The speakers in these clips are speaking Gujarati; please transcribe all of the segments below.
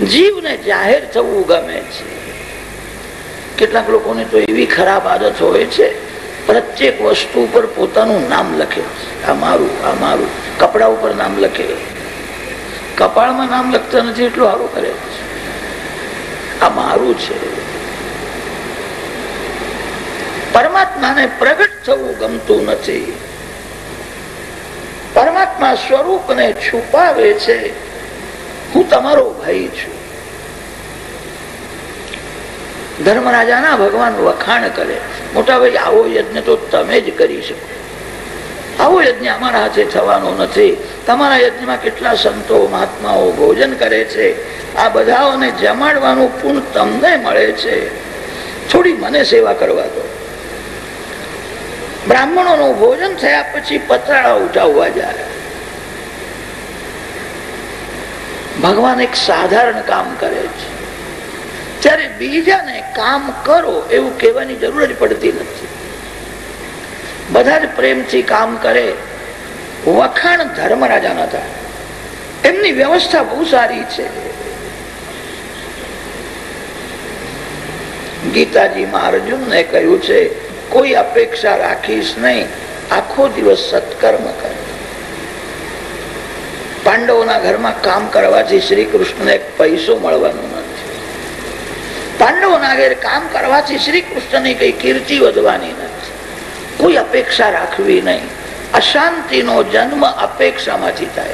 જીવને જાહેર થવું ગમે છે. કેટલાક લોકોને તો એવી ખરાબ આદત હોય છે, પ્રત્યેક વસ્તુ ઉપર પોતાનું નામ લખે. આ મારું આ મારું. કપડા ઉપર નામ લખે. કપાળમાં નામ લખતા નથી, એટલું સારું કરે આ મારું છે. પરમાત્માને પ્રગટ થવું ગમતું નથી. પરમાત્મા સ્વરૂપને છુપાવે છે. હું તમારો ભાઈ છું. ધર્મરાજાના ભગવાન વખાણ કરે. મોટા ભાઈ, આવો યજ્ઞ તો તમે જ કરી શકો. આવો યજ્ઞ અમારા હાથે થવાનો નથી. તમારા યજ્ઞમાં કેટલા સંતો મહાત્માઓ ભોજન કરે છે. આ બધાઓને જમાડવાનું પૂર્ણ તમને મળે છે. થોડી મને સેવા કરવા દો. બ્રાહ્મણોનું ભોજન થયા પછી પતરાળા ઉઠાવવા જાય. ભગવાન એક સાધારણ કામ કરે છે. ત્યારે બીજાને કામ કરો એવું કહેવાની જરૂર જ પડતી નથી. બધા જ પ્રેમથી કામ કરે. વખાણ ધર્મરાજા ના થાય એમની વ્યવસ્થા બહુ સારી છે. ગીતાજીમાં અર્જુનને કહ્યું છે, કોઈ અપેક્ષા રાખીશ નહીં. આખો દિવસ સત્કર્મ કર. પાંડવોના ઘરમાં કામ કરવાથી શ્રી કૃષ્ણને પૈસો મળવાનો નથી. પાંડવોના ઘેર કામ કરવાથી શ્રી કૃષ્ણની કઈ કીર્તિ વધવાની નથી. કોઈ અપેક્ષા રાખવી નહીં. અશાંતિનો જન્મ અપેક્ષામાંથી થાય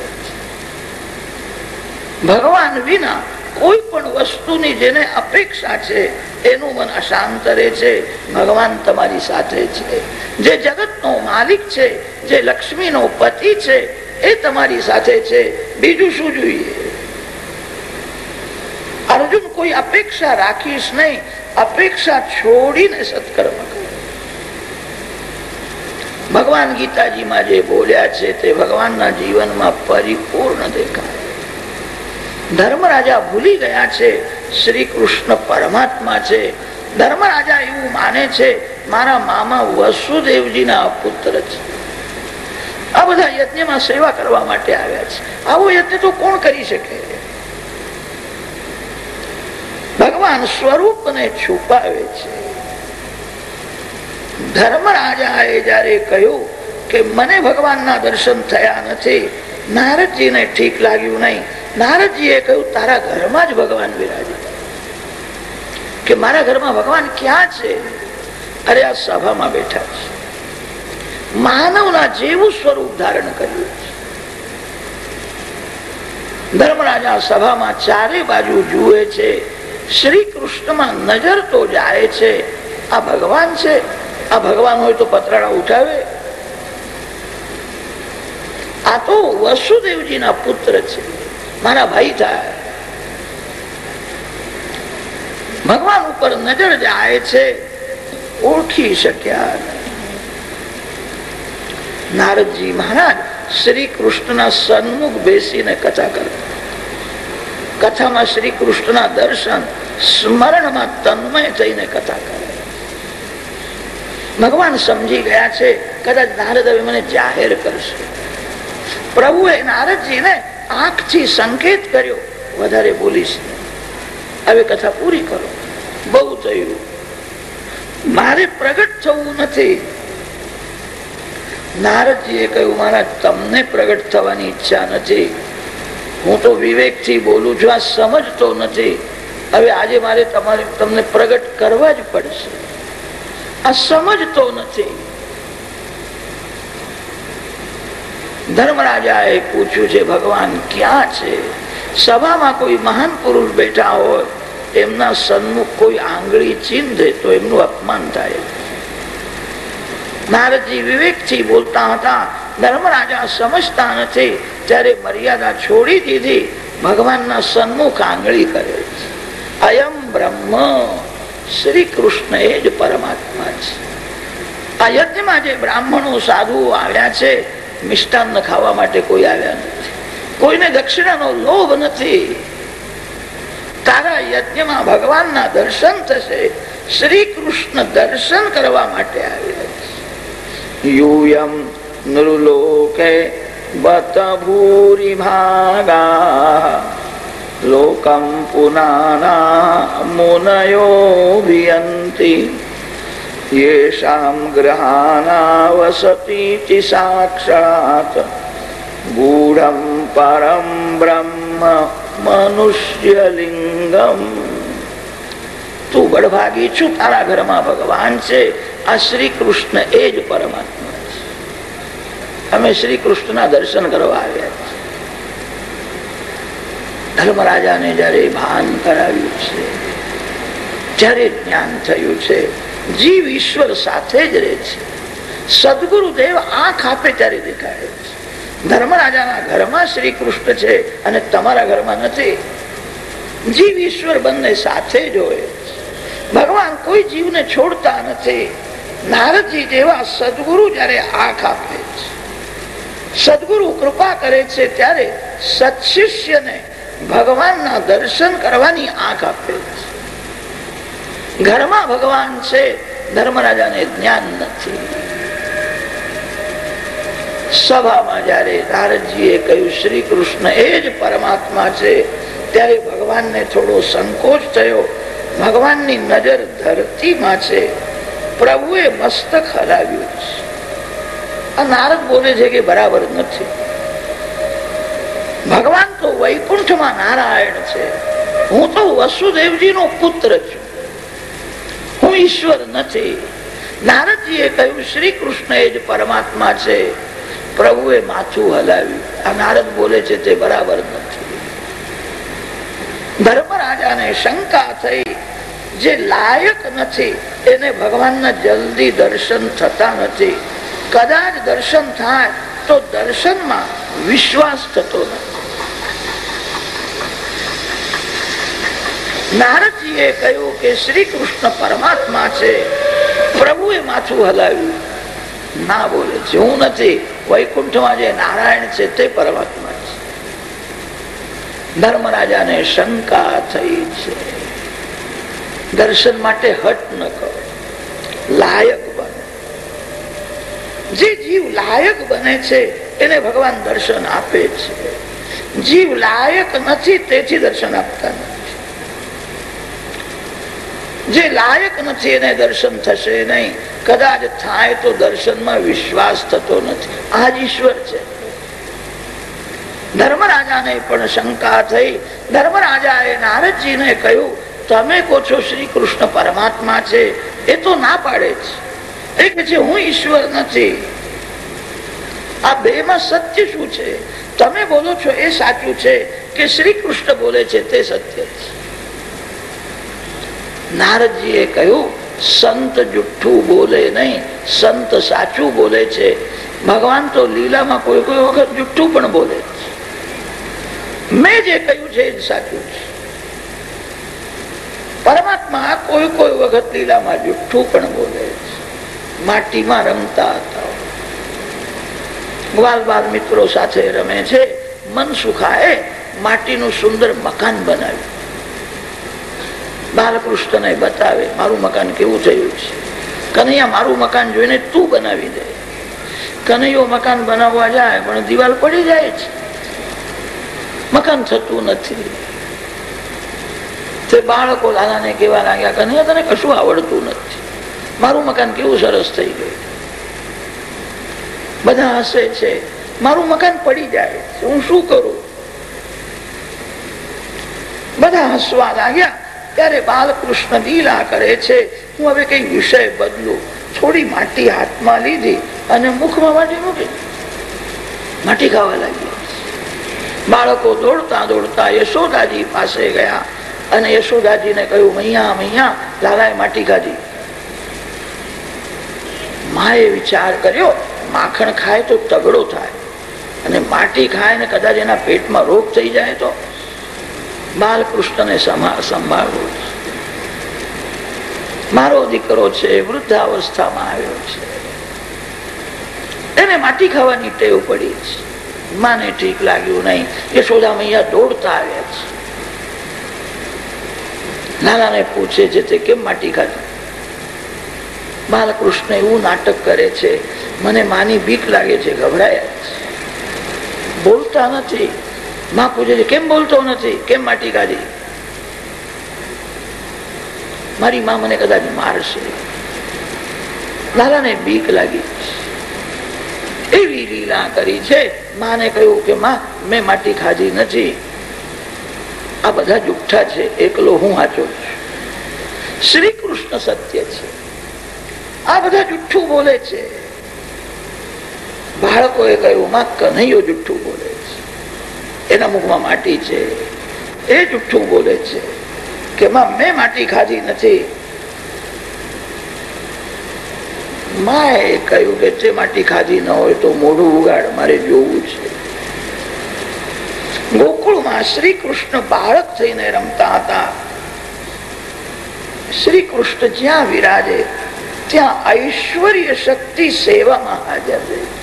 ભગવાન વિના કોઈ પણ વસ્તુની જેને અપેક્ષા છે, એનું મન અશાંત રહે છે. ભગવાન તમારી સાથે છે. જે જગતનો માલિક છે, જે લક્ષ્મીનો પતિ છે, એ તમારી સાથે છે. બીજું શું જોઈએ? અર્જુન કોઈ અપેક્ષા રાખીશ નહીં. અપેક્ષા છોડીને સત્કર્મ કરે. ભગવાન ગીતાજીમાં જે બોલ્યા છે, તે ભગવાનના જીવનમાં પરિપૂર્ણ દેખાય. ધર્મરાજા ભૂલી ગયા છે. શ્રી કૃષ્ણ પરમાત્મા છે. ધર્મરાજા એવું માને છે, મારા મામા વસુદેવજીના પુત્ર છે. આ બધા યજ્ઞમાં સેવા કરવા માટે આવ્યા છે. આવો યજ્ઞ તો કોણ કરી શકે? ભગવાન સ્વરૂપને છુપાવે છે. ધર્મરાજાએ જયારે કહ્યું કે, મને ભગવાનના દર્શન થયા નથી, નારદજીને ઠીક લાગ્યું નહીં નારદજીએ કહ્યું, તારા ઘરમાં જ ભગવાન વિરાજ કે મારા ઘરમાં ભગવાન ક્યાં છે? અરે, આ સભામાં બેઠા છે. માનવના જેવું સ્વરૂપ ધારણ કર્યું છે. ધર્મરાજા સભામાં ચારે બાજુ જુએ છે શ્રી કૃષ્ણમાં નજર તો જાય છે, આ ભગવાન છે, આ ભગવાન હોય તો પતરાળા ઉઠાવે. આ તો વસુદેવજીના પુત્ર છે. મારા ભાઈ થાય. ભગવાન ઉપર નજર જાય છે, ઓળખી શક્યા નારદજી મહારાજ શ્રી કૃષ્ણના સન્મુખ બેસીને કથા કરતા કથામાં શ્રી કૃષ્ણના દર્શન, સ્મરણમાં તન્મય થઈને કથા કરે. ભગવાન સમજી ગયા છે, કદાચ નારદ હવે મને જાહેર કરશે. પ્રભુએ નારદજીને આંખથી સંકેત કર્યો. વધારે બોલીશ હવે કથા પૂરી કરો. બહુ થયું. મારે પ્રગટ થવું નથી. નારદજીએ કહ્યું, મારા, તમને પ્રગટ થવાની ઈચ્છા નથી. હું તો વિવેકથી બોલું છું, આ સમજતો નથી. હવે આજે મારે તમારે, તમને પ્રગટ કરવા જ પડશે. આ સમજતો નથી. ધર્મરાજાએ પૂછ્યું છે, ભગવાન, ક્યાં છે? સભામાં કોઈ મહાન પુરુષ બેઠા હોય, એમના સન્મુખ કોઈ આંગળી ચિંધે તો એમનું અપમાન થાય. નારદજી વિવેકથી બોલતા હતા, ધર્મરાજા સમજતા નથી, ત્યારે મર્યાદા છોડી દીધી, ભગવાનના સન્મુખ આંગળી કરે અયમ બ્રહ્મ, શ્રી કૃષ્ણ એ જ પરમાત્મા છે. આ યજ્ઞમાં જે બ્રાહ્મણો સાધુઓ આવ્યા છે મિષ્ટાન ખાવા માટે કોઈ આવ્યા નથી. કોઈને દક્ષિણાનો લોભ નથી. તારા યજ્ઞમાં ભગવાનના દર્શન થશે. શ્રી કૃષ્ણ દર્શન કરવા માટે આવ્યા છે. યુયમ નૃલોકે બત ભૂરી લોકમ પુનાના મુનયોભિયંતિ. યેષામ ગ્રહાનાવસતીતિ સાક્ષાત ગૂઢમ પરમ બ્રહ્મ મનુષ્યલિંગમ તું બળભાગી છું તારા ઘરમાં ભગવાન છે આ શ્રી કૃષ્ણ એ જ પરમાત્મા છે અમે શ્રી કૃષ્ણના દર્શન કરવા આવ્યા છીએ ધર્મરાજાને જયારે ભાન કરાવ્યું છે જ્યારે જ્ઞાન થયું છે જીવ ઈશ્વર સાથે જ રહે છે. સદગુરુદેવ આંખ આપે ત્યારે દેખાય છે. ધર્મરાજાના ઘરમાં શ્રી કૃષ્ણ છે અને તમારા ઘરમાં નથી. જીવ ઈશ્વર બંને સાથે જ હોય ભગવાન કોઈ જીવને છોડતા નથી. નારદજી જેવા સદગુરુ જયારે આંખ આપે છે. સદગુરુ કૃપા કરે છે ત્યારે સત્શિષ્યને ભગવાનના દર્શન કરવાની આંખ આપે છે. ઘરમાં ભગવાન છે, ધર્મરાજાને જ્ઞાન નથી. સભામાં જયારે નારદજીએ કહ્યું શ્રી કૃષ્ણ એ જ પરમાત્મા છે, ત્યારે ભગવાનને થોડો સંકોચ થયો. ભગવાનની નજર ધરતીમાં છે. પ્રભુએ મસ્તક હલાવ્યું છે. આ નારદ બોલે છે કે બરાબર નથી. ભગવાન તો વૈકુંઠમાં નારાયણ છે. હું તો વસુદેવજી નો પુત્ર છું. હું ઈશ્વર નથી. નારદજીએ કહ્યું, શ્રી કૃષ્ણ એ જ પરમાત્મા છે. પ્રભુએ માથું હલાવ્યું. આ નારદ બોલે છે, તે બરાબર નથી. ધર્મરાજાને શંકા થઈ. જે લાયક નથી, એને ભગવાનના જલ્દી દર્શન થતા નથી. કદાચ દર્શન થાય, તો દર્શનમાં વિશ્વાસ થતો નથી. નારદજીએ કહ્યું કે શ્રી કૃષ્ણ પરમાત્મા છે. પ્રભુએ માથું હલાવ્યું. ના બોલે છે હું નથી. વૈકુંઠમાં જે નારાયણ છે તે પરમાત્મા છે. ધર્મરાજાને શંકા થઈ છે. દર્શન માટે હટ ન કરો. લાયક બને. જે જીવ લાયક બને છે, એને ભગવાન દર્શન આપે છે. જીવ લાયક નથી, તેથી દર્શન આપતા નથી. જે લાયક નથી એને દર્શન થશે નહીં. કદાચ થાય તો દર્શનમાં વિશ્વાસ થતો નથી. આ જ ઈશ્વર છે. ધર્મરાજાને પણ શંકા થઈ. ધર્મરાજાએ નારદજીને કહ્યું, તમે કહો છો શ્રી કૃષ્ણ પરમાત્મા છે. એ તો ના પાડે છે એ કે છે, હું ઈશ્વર નથી. આ બે માં સત્ય શું છે? તમે બોલો છો એ સાચું છે કે શ્રી કૃષ્ણ બોલે છે તે સત્ય છે? નારદજીએ કહ્યું, સંત જુઠ્ઠું બોલે નહીં, સંત સાચું બોલે છે. ભગવાન તો લીલામાં કોઈ કોઈ વખત જુઠ્ઠું પણ બોલે મેં જે કહ્યું છે એ સાચું છે. પરમાત્મા કોઈ કોઈ વખત લીલામાં જુઠ્ઠું પણ બોલે છે. માટીમાં રમતા હતા. બાલ બાલ મિત્રો સાથે રમે છે, મન સુખાએ માટીનું સુંદર મકાન બનાવ્યું. બાલકૃષ્ણને બતાવે, મારું મકાન કેવું થયું છે? કનૈયા મારું મકાન જોઈને તું બનાવી દે. કનૈયો મકાન બનાવવા જાય, પણ દિવાલ પડી જાય છે. મકાન થતું નથી. તે બાળકો દાદાને કેવા લાગ્યા, કનૈયા, તને કશું આવડતું નથી. મારું મકાન કેવું સરસ થઈ ગયું. બધા હસે છે, મારું મકાન પડી જાય હું શું કરું? બધા હસવા લાગ્યા. ત્યારે બાલકૃષ્ણ લીલા કરે છે. હું હવે કઈ વિષય બદલું. થોડી માટી હાથમાં લીધી અને મુખમાં માટી મૂકી. માટી ખાવા લાગી બાળકો દોડતા દોડતા યશોદાજી પાસે ગયા અને યશોદાજીને કહ્યું, મૈયા મૈયા, લાલાએ માટી ખાધી. માએ વિચાર કર્યો, માખણ ખાય તો તગડો થાય અને માટી ખાય ને કદાચ એના પેટમાં રોગ થઈ જાય તો બાલકૃષ્ણને સંભાળવું મારો દીકરો છે, વૃદ્ધાવસ્થામાં આવ્યો છે. એને માટી ખાવાની ટેવ પડી છે. માને ઠીક લાગ્યું નહીં. યશોદા મૈયા દોડતા આવ્યા છે. નાનાને પૂછે છે, તે કેમ માટી ખાધું? બાલકૃષ્ણ એવું નાટક કરે છે. મને માની બીક લાગે છે, ગભરાયા છે. બોલતા નથી. માં પૂછે છે. કેમ બોલતો નથી? કેમ માટી કાઢી? મારી મા મને કદાચ મારશે. લાલાને બીક લાગી. એવી લીલા કરી છે. માને કહ્યું કે, માં, મેં માટી ખાધી નથી. આ બધા જુઠ્ઠા છે. એકલો હું છું. શ્રી કૃષ્ણ સત્ય છે. આ બધા જુઠ્ઠું બોલે છે. બાળકોએ કહ્યું, માં, કનૈયો જુઠ્ઠું બોલે છે. એના મુખમાં માટી છે. એ જુઠ્ઠું બોલે છે કે, માં, મેં માટી ખાધી નથી. માએ કહ્યું કે તે માટી ખાધી ન હોય તો મોઢું ઉગાડ, મારે જોવું છે. ગોકુળમાં શ્રી કૃષ્ણ બાળક થઈને રમતા હતા. શ્રી કૃષ્ણ જ્યાં વિરાજે, ત્યાં ઐશ્વર્ય શક્તિ સેવામાં હાજર રહે છે.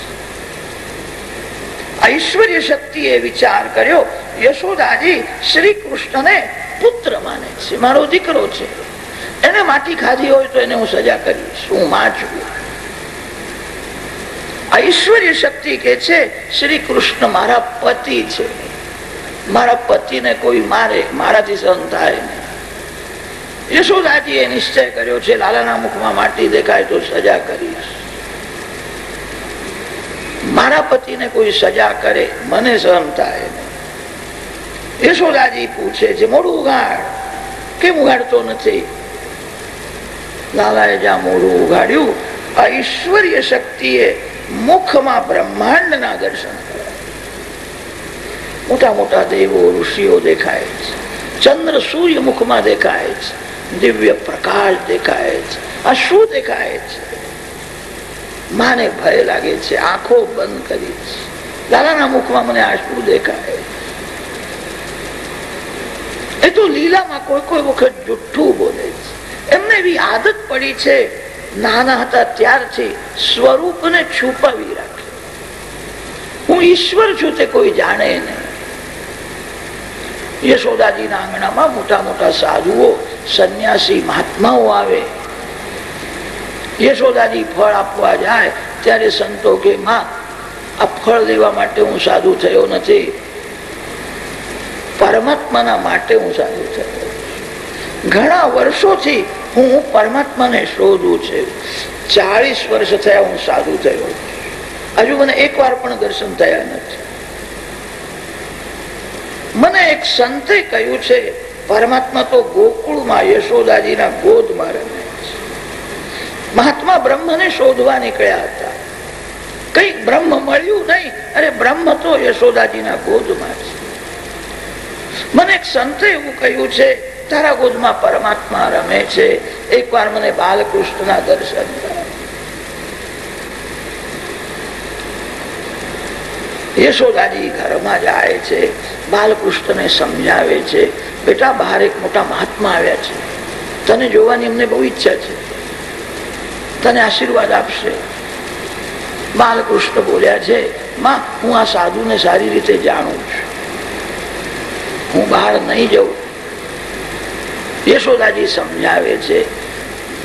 ઐશ્વર્ય શક્તિએ વિચાર કર્યો. યશોદાજી શ્રી કૃષ્ણને પુત્ર માને છે. મારો દીકરો છે. એને માટી ખાધી હોય તો એને હું સજા કરીશ. હું માં ઐશ્વર્ય શક્તિ કે છે શ્રી કૃષ્ણ મારા પતિ છે. મારા પતિને કોઈ મારે, મારાથી સહન થાય યશોદાજીએ નિશ્ચય કર્યો છે, લાલાના મુખમાં માટી દેખાય તો સજા કરીશ. મારા પતિને કોઈ સજા કરે, મને સહન થાય યશોદાજી પૂછે છે, મોડું ઉગાડ કેમ ઉગાડતો નથી? લાલાએ જ્યાં મોડું ઉગાડ્યું ઈશ્વરીય શક્તિએ મુખમાં બ્રહ્માંડના દર્શન મોટા મોટા દેવો, ઋષિઓ દેખાય છે. ચંદ્ર સૂર્ય મુખમાં દેખાય છે. દિવ્ય પ્રકાશ દેખાય છે. આ શું દેખાય છે? માને ભય લાગે છે, આંખો બંધ કરી દાદાના મુખમાં મને આ દેખાય. એ તો લીલામાં કોઈ કોઈ વખત જુઠ્ઠું બોલે છે. એમને એવી આદત પડી છે, નાના હતા ત્યારથી સ્વરૂપને છુપાવી રાખે. હું ઈશ્વર છું તે કોઈ જાણે નહીં. યશોદાજીના આંગણામાં મોટા મોટા સાધુઓ, સંન્યાસી મહાત્માઓ આવે. યશોદાજી ફળ આપવા જાય, ત્યારે સંતો કે, માં, આ ફળ લેવા માટે હું સાધુ થયો નથી. પરમાત્માના માટે હું સાધુ થયો ઘણા વર્ષોથી હું પરમાત્માને શોધું છે. ચાલીસ વર્ષ થયા હું સાધુ થયો હજુ મને એક વાર પણ દર્શન થયા નથી. મને એક સંતે કહ્યું છે, પરમાત્મા તો ગોકુળમાં યશોદાજીના ગોદમાં રમે મહાત્મા બ્રહ્મને શોધવા નીકળ્યા હતા. કઈ બ્રહ્મ મળ્યું નહીં. અરે બ્રહ્મ તો યશોદાજીના ગોદમાં છે. મને એક સંતે એવું કહ્યું છે, તારા ગોદમાં પરમાત્મા રમે છે. એકવાર મને બાલકૃષ્ણના દર્શન યશોદાજી ઘરમાં જાય છે, બાલકૃષ્ણને સમજાવે છે, બેટા, બહાર એક મોટા મહાત્મા આવ્યા છે. તને જોવાની અમને બહુ ઈચ્છા છે. તને આશીર્વાદ આપશે. બાલકૃષ્ણ બોલ્યા છે માં, હું આ સાધુને સારી રીતે જાણું છું. હું બહાર નહીં જઉં. યશોદાજી સમજાવે છે,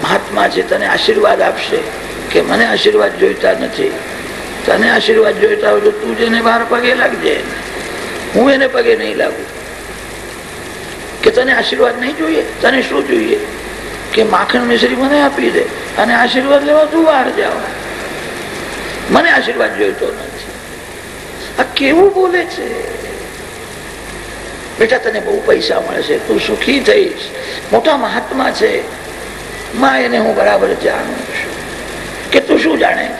મહાત્મા છે તને આશીર્વાદ આપશે, કે મને આશીર્વાદ જોઈતા નથી, તને આશીર્વાદ જોઈતા હોય તો તું જેને બહાર પગે લાગજે. હું એને પગે નહીં લાગુ. કે તને આશીર્વાદ નહીં જોઈએ? તને શું જોઈએ? કે માખણ મિશ્રી મને આપી દે અને આશીર્વાદ લેવા તું બહાર જાઓ. મને આશીર્વાદ જોઈતો નથી. આ કેવું બોલે છે? બેટા, તને બહુ પૈસા મળશે. તું સુખી થઈશ. મોટા મહાત્મા છે. માં એને હું બરાબર જાણું છું. કે તું શું જાણે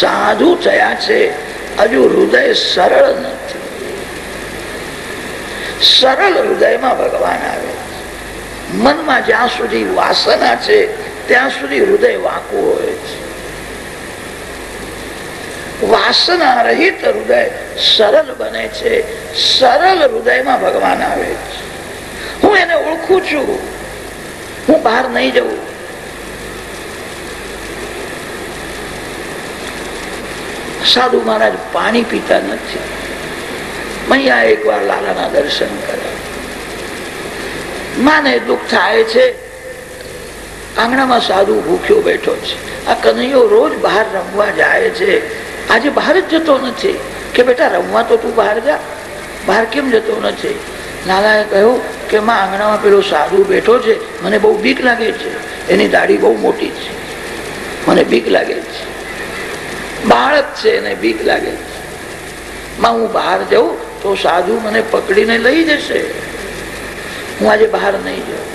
સાધુ થયા છે. હજુ હૃદય સરળ નથી. સરળ હૃદયમાં ભગવાન આવે. મનમાં જ્યાં સુધી વાસના છે, ત્યાં સુધી હૃદય વાંકું હોય છે. વાસના રહિત હૃદય સરળ બને છે, સરળ હૃદયમાં ભગવાન આવે છે. હું એને ઓળખું છું. હું બહાર નહીં જવું. સાધુ મહારાજ પાણી પીતા નથી. મૈયા એક વાર લાલાના દર્શન કરે. માને દુઃખ થાય છે. આંગણામાં સાધુ ભૂખ્યો બેઠો છે. આ કનૈયો રોજ બહાર રમવા જાય છે. આજે બહાર જ જતો નથી. કે બેટા, રમવા તો તું બહાર જા. બહાર કેમ જતો નથી? લાલાએ કહ્યું કે, માં, આંગણામાં પેલો સાધુ બેઠો છે. મને બહુ બીક લાગે છે. એની દાઢી બહુ મોટી છે. મને બીક લાગે છે. બાળક છે, એને બીક લાગે છે. માં, હું બહાર જાઉં તો સાધુ મને પકડીને લઈ જશે. હું આજે બહાર નહીં જાઉં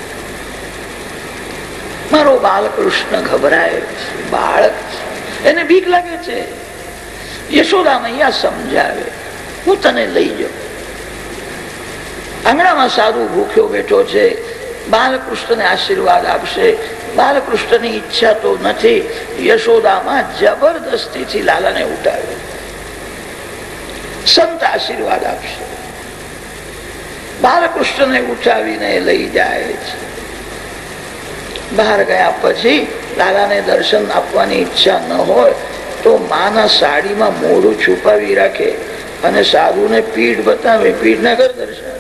મારો બાલકૃષ્ણ ગભરાય છે, બાળક એને બીક લાગે છે. યશોદા મૈયા સમજાવે, હું તને લઈ જાઉં. આંગણામાં સારું ભૂખ્યો બેઠો છે, બાલકૃષ્ણને આશીર્વાદ આપશે. બાલકૃષ્ણની ઈચ્છા તો નથી, યશોદામાં જબરદસ્તીથી લાલાને ઉઠાવે સંત આશીર્વાદ આપશે. બાલકૃષ્ણને ઉઠાવીને લઈ જાય છે. બહાર ગયા પછી લાલાને દર્શન આપવાની ઈચ્છા ન હોય તો માના સાડીમાં મોઢું છુપાવી રાખે અને સાધુને પીઠ બતાવે પીઠ ના કર દર્શન.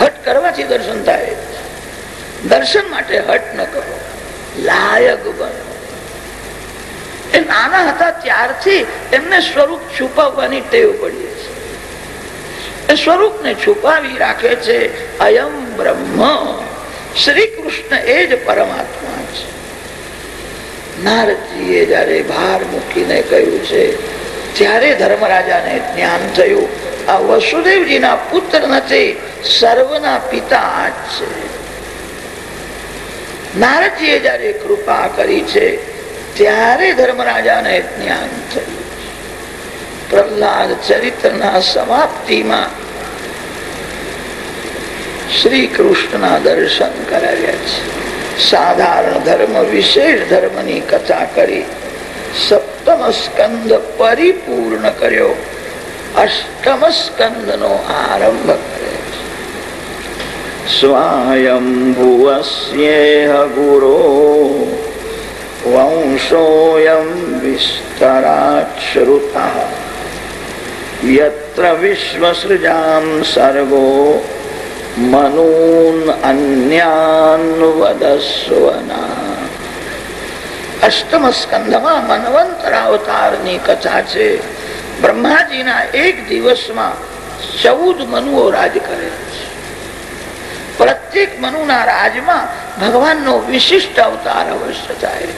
હટ કરવાથી દર્શન થાય. દર્શન માટે હટ ન કરો. લાયક બનો. એ નાના હતા ત્યારથી એમને સ્વરૂપ છુપાવવાની ટેવ પડી. એ સ્વરૂપને છુપાવી રાખે છે. અયમ બ્રહ્મ. શ્રી કૃષ્ણ એ જ પરમાત્મા છે. નારદજીએ જયારે ભાર મૂકીને કહ્યું છે ત્યારે ધર્મરાજાને જ્ઞાન થયું, આ વસુદેવજીના પુત્ર નથી, સર્વના પિતા જ છે. નારદજીએ જયારે કૃપા કરી છે, ત્યારે ધર્મરાજાને જ્ઞાન થયું. પ્રહલાદ ચરિત્રના સમાપ્તિમાં શ્રી કૃષ્ણના દર્શન કરાવ્યા છે. સાધારણ ધર્મ, વિશેષ ધર્મની કથા કરી સપ્તમ સ્કંદ પરિપૂર્ણ કર્યો. અષ્ટમ સ્કંદ નો આરંભ કરે સ્વાયંભુવસ્યેહ ગુરો વંશોયમ વિસ્તરાશ્રુતા સર્ગો મનૂન અન્યાન વદસ્વના અષ્ટમ સ્કંધમાં મનવંતર અવતારની કથા છે બ્રહ્માજીના એક દિવસમાં ચૌદ મનુઓ રાજ કરે છે પ્રત્યેક મનુના રાજમાં ભગવાનનો વિશિષ્ટ અવતાર અવશ્ય થાય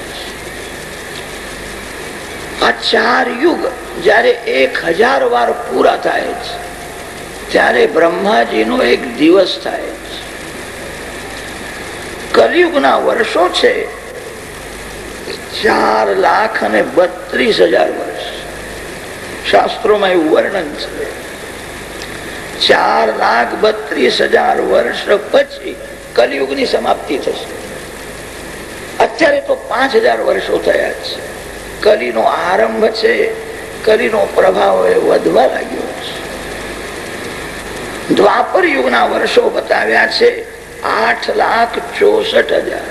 આ ચાર યુગ જયારે એક હજાર વાર પૂરા થાય છે ત્યારે બ્રહ્માજીનો એક દિવસ થાય છે કલયુગના વર્ષો છે, ચાર લાખ અને બત્રીસ હજાર વર્ષ. શાસ્ત્રોમાં એવું વર્ણન છે, ચાર લાખ બત્રીસ હજાર વર્ષ પછી કલયુગની સમાપ્તિ થશે. અત્યારે તો પાંચ હજાર વર્ષો થયા છે. કલીનો આરંભ છે. કલીનો પ્રભાવ એ વધવા લાગ્યો છે. દ્વાપર યુગના વર્ષો બતાવ્યા છે, આઠ લાખ ચોસઠ હજાર.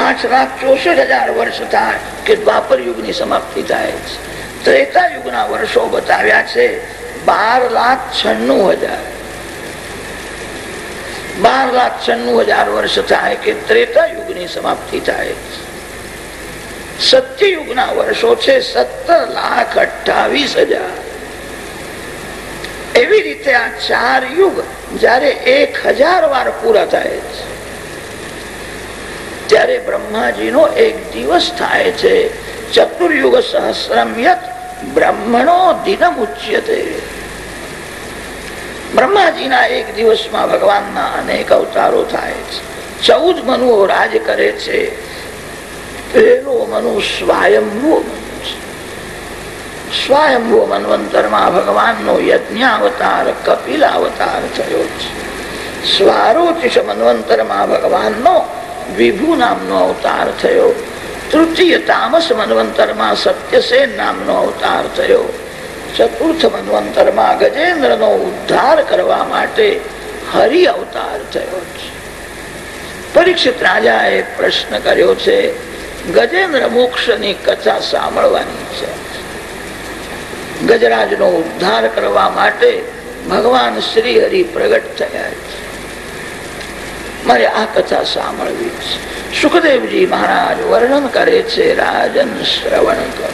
આઠ લાખ ચોસઠ હજાર વર્ષ થાય કે દ્વાપર યુગની સમાપ્તિ થાય છે. ત્રેતા યુગના વર્ષો બતાવ્યા છે, બાર લાખ છન્નું હજાર. બાર લાખ છન્નું હજાર વર્ષ થાય કે ત્રેતા યુગની સમાપ્તિ થાય સત્ય યુગના વર્ષો છે, સત્તર લાખ અઠાવીસ હજાર. એવી રીતે આ ચાર યુગ જયારે એક હજાર વાર પૂરા થાય છે, ત્યારે બ્રહ્માજીનો એક દિવસ થાય છે, ચતુર્યુગ સહસ્રમ યત બ્રહ્મણો દિનમ ઉચ્યતે. બ્રહ્માજીના એક દિવસમાં ભગવાનના અનેક અવતારો થાય છે, ચૌદ મનુઓ રાજ કરે છે પેલો મનુ સ્વયંભૂ મન છે સ્વયંભૂ મનવંતરમાં ભગવાનનો યજ્ઞાવતાર કપિલાવતાર થયો. છે સ્વારોચિષ મનવંતરમાં ભગવાનનો વિભુ નામનો અવતાર થયો. તૃતીય તામસ મનવંતરમાં સત્યસેન નામનો અવતાર થયો ચતુર્થ મનવંતરમાં ગજેન્દ્રનો ઉદ્ધાર કરવા માટે હરિ અવતાર થયો. છે પરીક્ષિત રાજાએ પ્રશ્ન કર્યો છે ગજેન્દ્ર મોક્ષની કથા સાંભળવાની છે. ગજરાજનો ઉદ્ધાર કરવા માટે ભગવાન શ્રી હરિ પ્રગટ થયા છે. મારે આ કથા સાંભળવી છે. સુખદેવજી મહારાજ વર્ણન કરે છે રાજન શ્રવણ કરો.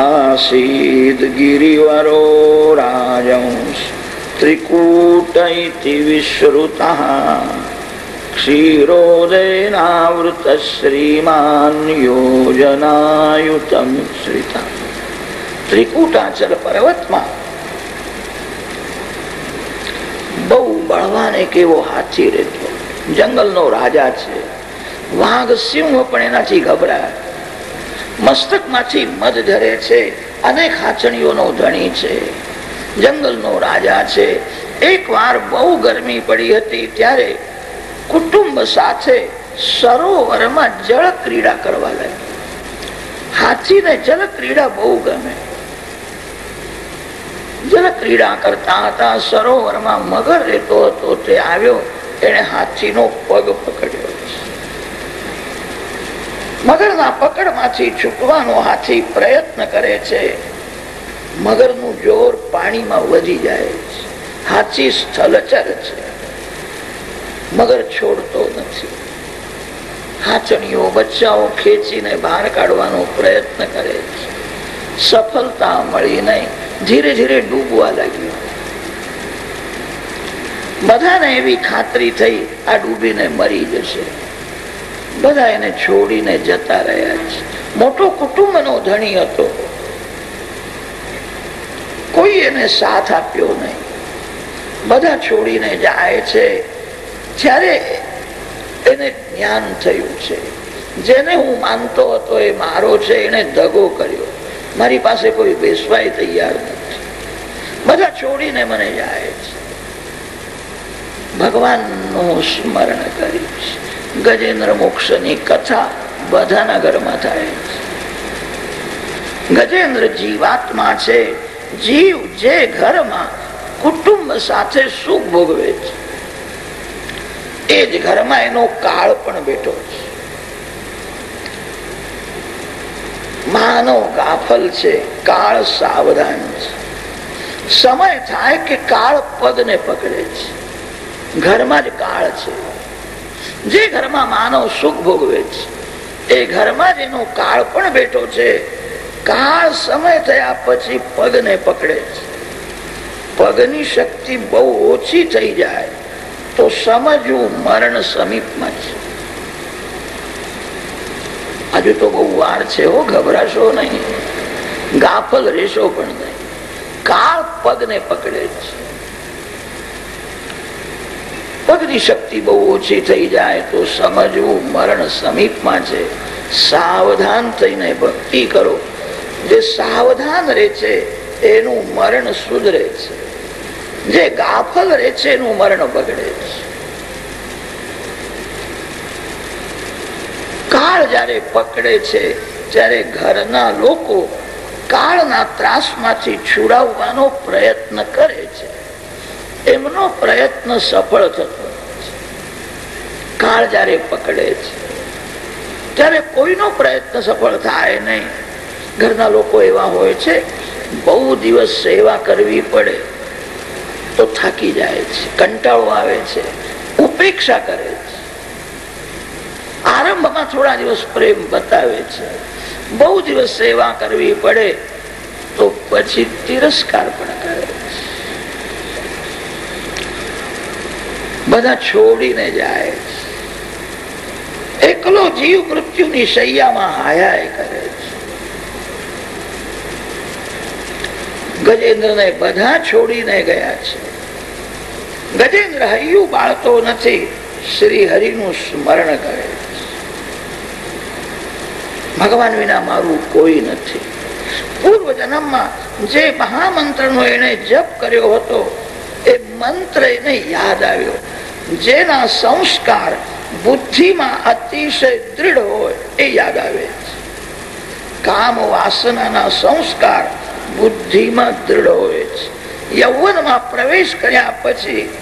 આસીદ ગિરિવરો રાજંશ ત્રિકૂટ વિશ્રુતા ક્ષીરોદયનાવૃત શ્રીમાન યોજનાયુતમ શ્રિતા. ત્રિકુટાચલ પર્વતમાં બહુ બળવાન એક એવો હાથી રહેતો. જંગલનો રાજા છે. વાઘ સિંહ પણ એનાથી ગભરાય. મસ્તકમાંથી મધ ધરે છે. અનેક હાચણીઓનો ધણી છે. જંગલનો રાજા છે. એક વાર બહુ ગરમી પડી હતી ત્યારે કુટુંબ સાથે સરોવરમાં જળ ક્રીડા કરવા લાગી હાથીને જલ ક્રીડા બહુ ગમે. જલ ક્રીડા કરતા હતા, સરોવરમાં મગર રહેતો હતો, તે આવ્યો એને હાથીનો પગ પકડ્યો. મગરના પકડમાંથી છૂટવાનો હાથી પ્રયત્ન કરે છે. મગરનું જોર પાણીમાં વધી જાય છે. હાથી સ્થલચર છે. મગર છોડતો નથી. હાચણીઓ બચ્ચાઓ ખેંચીને બહાર કાઢવાનો પ્રયત્ન કરે છે. સફળતા મળી નહીં ધીરે ધીરે ડૂબવા લાગ્યું. બધાને એવી ખાતરી થઈ આ ડૂબીને મરી જશે. બધા એને છોડીને જતા રહ્યા છે. મોટો કુટુંબનો ધણી હતો. કોઈ એને સાથ આપ્યો નહીં. બધા છોડીને જાય છે. ત્યારે એને જ્ઞાન થયું છે, જેને હું માનતો હતો એ મારો છે એને દગો કર્યો. મારી પાસે કોઈ બેસવાય તૈયાર નથી. બધા છોડીને મને જાય છે. ભગવાનનું સ્મરણ કરીશ ગજેન્દ્ર મોક્ષની કથા બધાના ઘરમાં થાય છે. ગજેન્દ્ર જીવાત્મા છે. જીવ જે ઘરમાં કુટુંબ સાથે સુખ ભોગવે છે. એ જ ઘરમાં એનો કાળ પણ બેઠો છે. માનવ ગાફલ છે, કાળ સાવધાન છે. સમય થાય કે કાળ પગને પકડે છે. ઘરમાં જ કાળ છે. જે ઘરમાં માનવ સુખ ભોગવે છે, એ ઘરમાં જ એનો કાળ પણ બેઠો છે. કાળ સમય થયા પછી પગને પકડે છે. પગની શક્તિ બહુ ઓછી થઈ જાય. તો સમજવું મરણ સમીપમાં છે. હજુ તો બહુ વાર છે હો, ગભરાશો નહીં. ગાફલ રેશો પણ નહીં. કાળ પગને પકડે છે. પગની શક્તિ બહુ ઓછી થઈ જાય તો સમજવું મરણ સમીપમાં છે. સાવધાન થઈને ભક્તિ કરો. જે સાવધાન રહે છે, એનું મરણ સુધરે છે. જે ગાફલ રહે છે એનું મરણ બગડે છે. કાળ જ્યારે પકડે છે ત્યારે ઘરના લોકો કાળના ત્રાસમાંથી છુડાવવાનો પ્રયત્ન કરે છે, એમનો પ્રયત્ન સફળ થતો કાળ જ્યારે પકડે છે, ત્યારે કોઈનો પ્રયત્ન સફળ થાય નહીં. ઘરના લોકો એવા હોય છે, બહુ દિવસ સેવા કરવી પડે. તો થાકી જાય છે, કંટાળો આવે છે, ઉપેક્ષા કરે છે. આરંભમાં થોડા દિવસ પ્રેમ બતાવે છે. બહુ દિવસ સેવા કરવી પડે તો પછી તિરસ્કાર પણ કરે છે. બધા છોડીને જાય એકલો જીવ મૃત્યુની શૈયામાં હાયા કરે છે. ગજેન્દ્ર ને બધા છોડીને ગયા છે. ગજેન્દ્ર હૈયું બાળતો નથી, શ્રી હરિનું સ્મરણ કરે ભગવાન વિના મારું કોઈ નથી. પૂર્વ જન્મમાં જે મહામંત્રનો એને જપ કર્યો હતો, એ મંત્ર એને યાદ આવ્યો. જેના સંસ્કાર બુદ્ધિમાં અતિશય દૃઢ હોય, એ યાદ આવે કામ વાસનાના સંસ્કાર બુદ્ધિમાં દૃઢ હોય છે. યૌવનમાં પ્રવેશ કર્યા પછી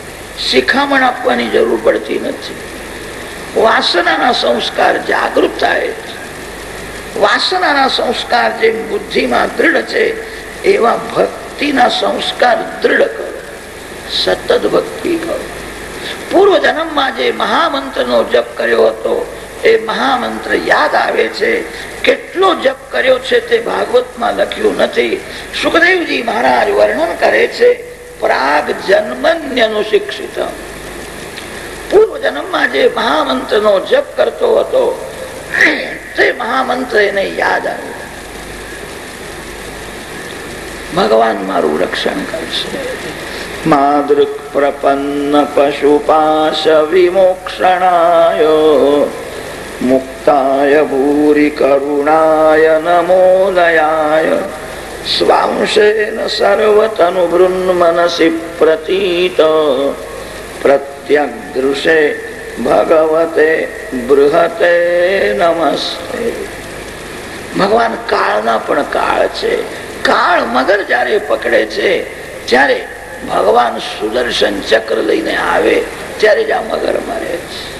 શિખામણ આપવાની જરૂર પડતી નથી. વાસનાના સંસ્કાર જાગૃત થાય છે. વાસનાના સંસ્કાર જે બુદ્ધિમાં દૃઢ છે, એવા ભક્તિના સંસ્કાર દૃઢ કરો. સતત ભક્તિ કરો. પૂર્વ જન્મમાં જે મહામંત્રનો જપ કર્યો હતો એ મહામંત્ર યાદ આવે છે. કેટલો જપ કર્યો છે તે ભાગવતમાં લખ્યું નથી. સુખદેવજી મહારાજ વર્ણન કરે છે, પ્રાગ જન્મન્યનું શિક્ષિત પૂર્વ જન્મમાં જે મહામંત્ર નો જપ કરતો હતો, તે મહામંત્ર એને યાદ આવ્યો. ભગવાન મારું રક્ષણ કરશે. માદૃક પ્રપન્ન પશુપાશ વિમોક્ષણાય. મુક્તાય ભૂરી કરુણાય નમોદયાય સ્વાંશેન સર્વતનુ મનસી પ્રતીત પ્રત્યગૃષે ભગવતે બૃહતે નમસ્તે ભગવાન કાળના પણ કાળ છે। કાળ મગર જ્યારે પકડે છે ત્યારે ભગવાન સુદર્શન ચક્ર લઈને આવે, ત્યારે જ આ મગર મરે છે.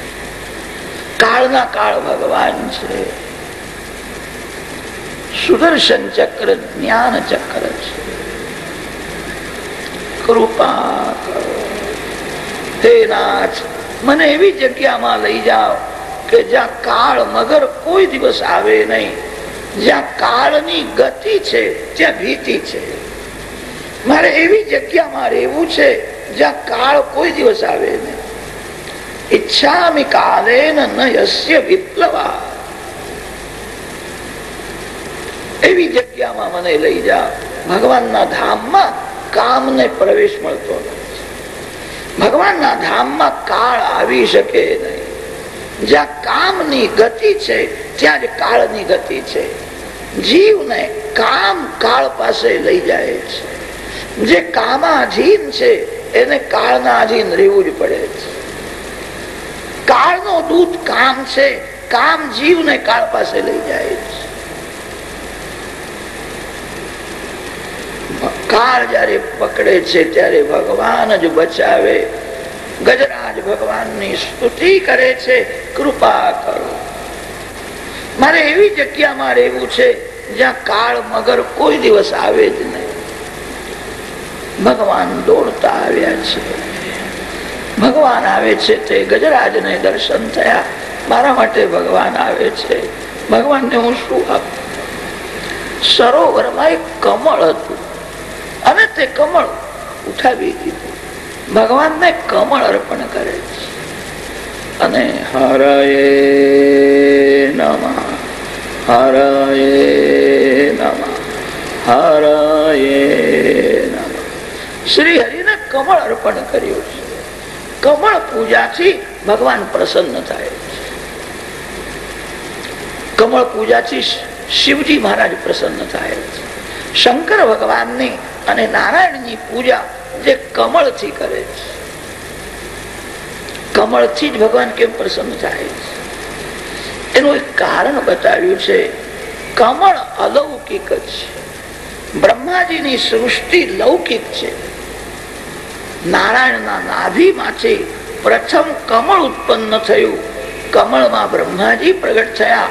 કાળના કાળ ભગવાન છે. સુદર્શન ચક્ર, જ્ઞાન ચક્ર છે. કૃપા હે મને એવી જગ્યામાં લઈ જાઓ કે જ્યાં કાળ મગર કોઈ દિવસ આવે નહીં. જ્યાં કાળની ગતિ છે, ત્યાં ભીતિ છે. મારે એવી જગ્યામાં રહેવું છે જ્યાં કાળ કોઈ દિવસ આવે નહીં. ઈચ્છામી કાલે ન વિપ્લવા એવી જગ્યામાં મને લઈ જા ભગવાનના ધામમાં કામને પ્રવેશ મળતો નથી। ભગવાનના ધામમાં કાળ આવી શકે નહીં। જ્યાં કામની ગતિ છે, ત્યાં જ કાળની ગતિ છે। જીવને કામ કાળ પાસે લઈ જાય છે। જે કામાધીન છે, એને કાળના અધીન રહેવું જ પડે છે। કાળનો દૂત કામ છે, કામ જીવને કાળ પાસે લઈ જાય છે. કાળ જયારે પકડે છે, ત્યારે ભગવાન જ બચાવે. ગજરાજ ભગવાનની સ્તુતિ કરે છે, કૃપા કરો. મારે એવી જગ્યામાં રહેવું છે, જ્યાં કાળ મગર કોઈ દિવસ આવે જ નહીં. ભગવાન દોડતા આવ્યા છે. ભગવાન આવે છે તે ગજરાજને દર્શન થયા. મારા માટે ભગવાન આવે છે. ભગવાનને હું શું આપું? સરોવરમાં એક કમળ હતું. અને તે કમળ ઉઠાવી દીધું. ભગવાનને કમળ અર્પણ કરે છે. અને હરયે નમ. હરયે નમ. હરયે નમ. શ્રી હરિને કમળ અર્પણ કર્યું છે. કમળ પૂજાથી ભગવાન પ્રસન્ન થાય કમળ પૂજાથી શિવજી મહારાજ પ્રસન્ન થાય શંકર ભગવાનની અને નારાયણની પૂજા જે કમળથી કરે છે. કમળથી જ ભગવાન કેમ પ્રસન્ન થાય એનું એક કારણ બતાવ્યું છે, કમળ અલૌકિક છે. બ્રહ્માજીની સૃષ્ટિ લૌકિક છે. નારાયણના નાભીમાંથી પ્રથમ કમળ ઉત્પન્ન થયું. કમળમાં બ્રહ્માજી પ્રગટ થયા.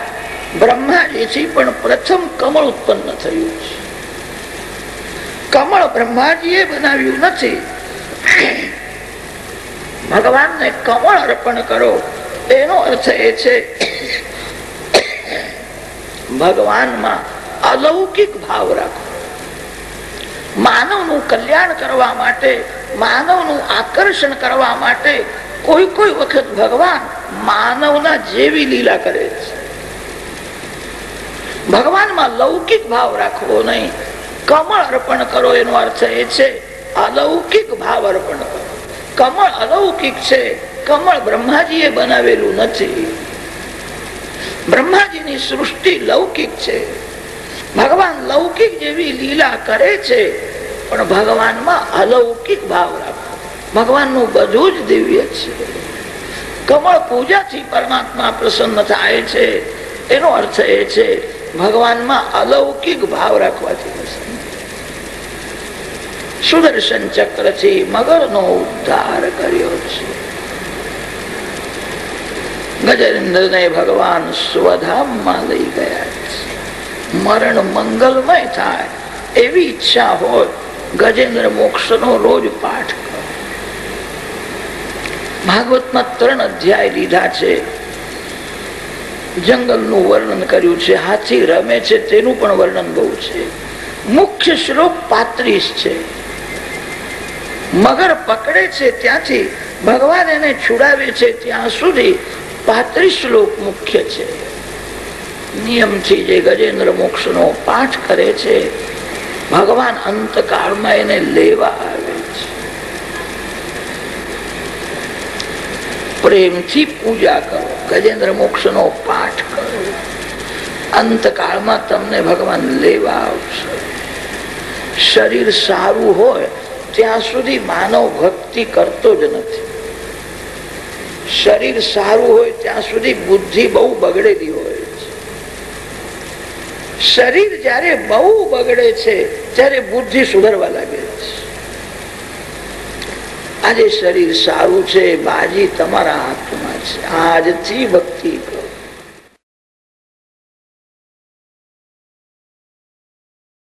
બ્રહ્માજીથી પણ પ્રથમ કમળ ઉત્પન્ન થયું. છે કમળ બ્રહ્માજીએ બનાવ્યું નથી. ભગવાનને કમળ અર્પણ કરો. એનો અર્થ એ છે, ભગવાનમાં અલૌકિક ભાવ રાખો. માનવનું કલ્યાણ કરવા માટે માનવનું આકર્ષણ કરવા માટે કોઈ કોઈ વખત ભગવાન માનવના જેવી લીલા કરે છે. ભગવાનમાં લૌકિક ભાવ રાખવો નહીં. કમળ અર્પણ કરો એનો અર્થ એ છે, અલૌકિક ભાવ અર્પણ કરો. કમળ અલૌકિક છે, કમળ બ્રહ્માજીએ બનાવેલું નથી. બ્રહ્માજીની સૃષ્ટિ લૌકિક છે. ભગવાન લૌકિક જેવી લીલા કરે છે પણ ભગવાનમાં અલૌકિક ભાવ રાખો ભગવાનનું બધું જ દિવ્ય છે. કમળ પૂજાથી પરમાત્મા પ્રસન્ન થાય છે. એનો અર્થ એ છે, ભગવાનમાં અલૌકિક ભાવ રાખવાથી ચક્રથી મગર નો ઉદ્ધાર કર્યો છે. ગજેન્દ્ર ને ભગવાન સ્વધામમાં લઈ ગયા છે. મરણ મંગલમય થાય એવી ઈચ્છા હોય ગજેન્દ્ર મોક્ષ નો રોજ પાઠ ભાગવતમાં ત્રણ અધ્યાય લીધા છે. જંગલનું વર્ણન કર્યું છે, હાથી રમે છે, તેનું પણ વર્ણન બહુ છે. મુખ્ય શ્લોક પાંત્રીસ છે. મગર પકડે છે ત્યાંથી, ભગવાન એને છુડાવે છે ત્યાં સુધી પાંત્રીસ શ્લોક મુખ્ય છે. નિયમથી જે ગજેન્દ્ર મોક્ષ નો પાઠ કરે છે ભગવાન અંતકાળમાં એને લેવા આવે છે. પ્રેમથી પૂજા કરો, ગજેન્દ્ર મોક્ષ નો પાઠ કરો. અંતકાળમાં તમને ભગવાન લેવા આવશે. શરીર સારું હોય, ત્યાં સુધી માનવ ભક્તિ કરતો જ નથી. શરીર સારું હોય, ત્યાં સુધી બુદ્ધિ બહુ બગડેલી હોય. શરીર જયારે બહુ બગડે છે, ત્યારે બુદ્ધિ સુધરવા લાગે છે. આજે શરીર સારું છે, બાજી તમારા હાથમાં છે. આજથી ભક્તિ કરો.